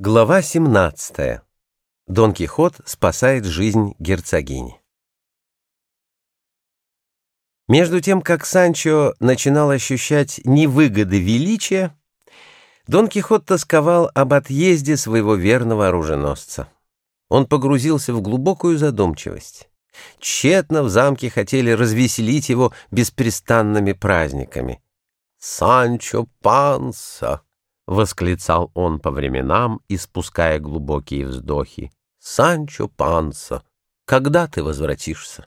Глава 17. Дон Кихот спасает жизнь герцогини. Между тем, как Санчо начинал ощущать невыгоды величия, Дон Кихот тосковал об отъезде своего верного оруженосца. Он погрузился в глубокую задумчивость. Тщетно в замке хотели развеселить его беспрестанными праздниками. «Санчо Панса!» — восклицал он по временам, испуская глубокие вздохи. «Санчо Панса, когда ты возвратишься?»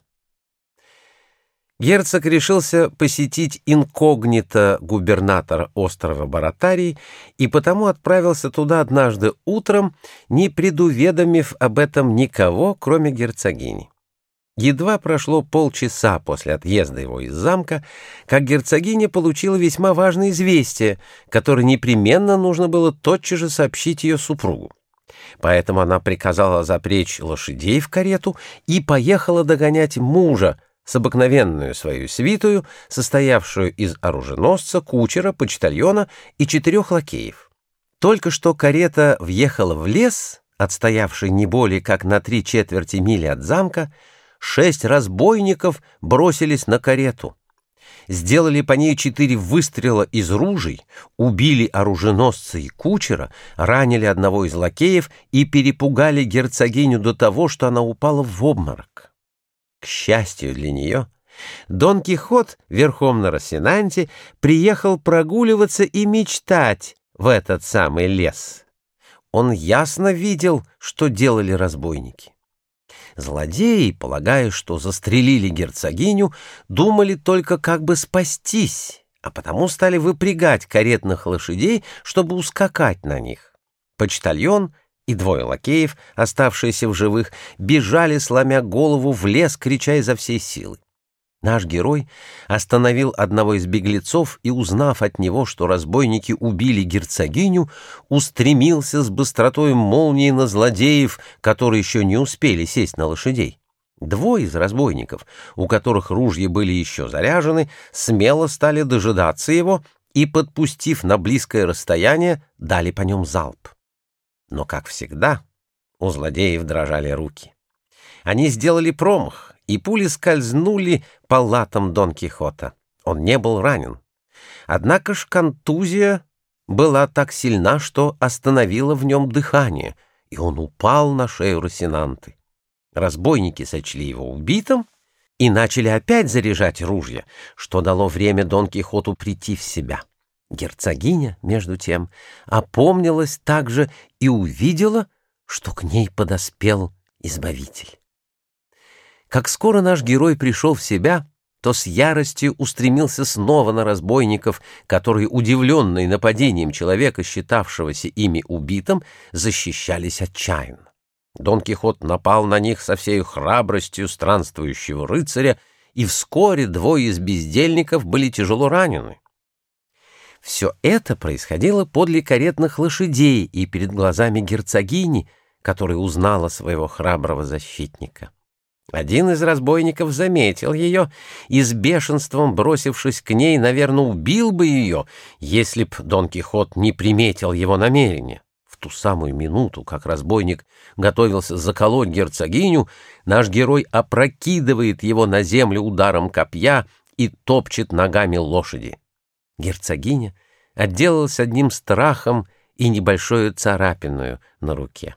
Герцог решился посетить инкогнито губернатора острова Баратарий и потому отправился туда однажды утром, не предуведомив об этом никого, кроме герцогини. Едва прошло полчаса после отъезда его из замка, как герцогиня получила весьма важное известие, которое непременно нужно было тотчас же сообщить ее супругу. Поэтому она приказала запречь лошадей в карету и поехала догонять мужа с обыкновенную свою свитую, состоявшую из оруженосца, кучера, почтальона и четырех лакеев. Только что карета въехала в лес, отстоявший не более как на три четверти мили от замка, шесть разбойников бросились на карету. Сделали по ней четыре выстрела из ружей, убили оруженосца и кучера, ранили одного из лакеев и перепугали герцогиню до того, что она упала в обморок. К счастью для нее, Дон Кихот верхом на Росинанте приехал прогуливаться и мечтать в этот самый лес. Он ясно видел, что делали разбойники. Злодеи, полагая, что застрелили герцогиню, думали только как бы спастись, а потому стали выпрягать каретных лошадей, чтобы ускакать на них. Почтальон и двое лакеев, оставшиеся в живых, бежали, сломя голову в лес, крича изо всей силы. Наш герой остановил одного из беглецов и, узнав от него, что разбойники убили герцогиню, устремился с быстротой молнии на злодеев, которые еще не успели сесть на лошадей. Двое из разбойников, у которых ружья были еще заряжены, смело стали дожидаться его и, подпустив на близкое расстояние, дали по нем залп. Но, как всегда, у злодеев дрожали руки. Они сделали промах, и пули скользнули по латам Дон Кихота. Он не был ранен. Однако ж контузия была так сильна, что остановила в нем дыхание, и он упал на шею Росинанты. Разбойники сочли его убитым и начали опять заряжать ружья, что дало время Дон Кихоту прийти в себя. Герцогиня, между тем, опомнилась также и увидела, что к ней подоспел Избавитель. Как скоро наш герой пришел в себя, то с яростью устремился снова на разбойников, которые, удивленные нападением человека, считавшегося ими убитым, защищались отчаянно. Дон Кихот напал на них со всей храбростью странствующего рыцаря, и вскоре двое из бездельников были тяжело ранены. Все это происходило подле каретных лошадей и перед глазами герцогини, которая узнала своего храброго защитника. Один из разбойников заметил ее и с бешенством, бросившись к ней, наверное, убил бы ее, если б Дон Кихот не приметил его намерения. В ту самую минуту, как разбойник готовился заколоть герцогиню, наш герой опрокидывает его на землю ударом копья и топчет ногами лошади. Герцогиня отделалась одним страхом и небольшой царапиною на руке.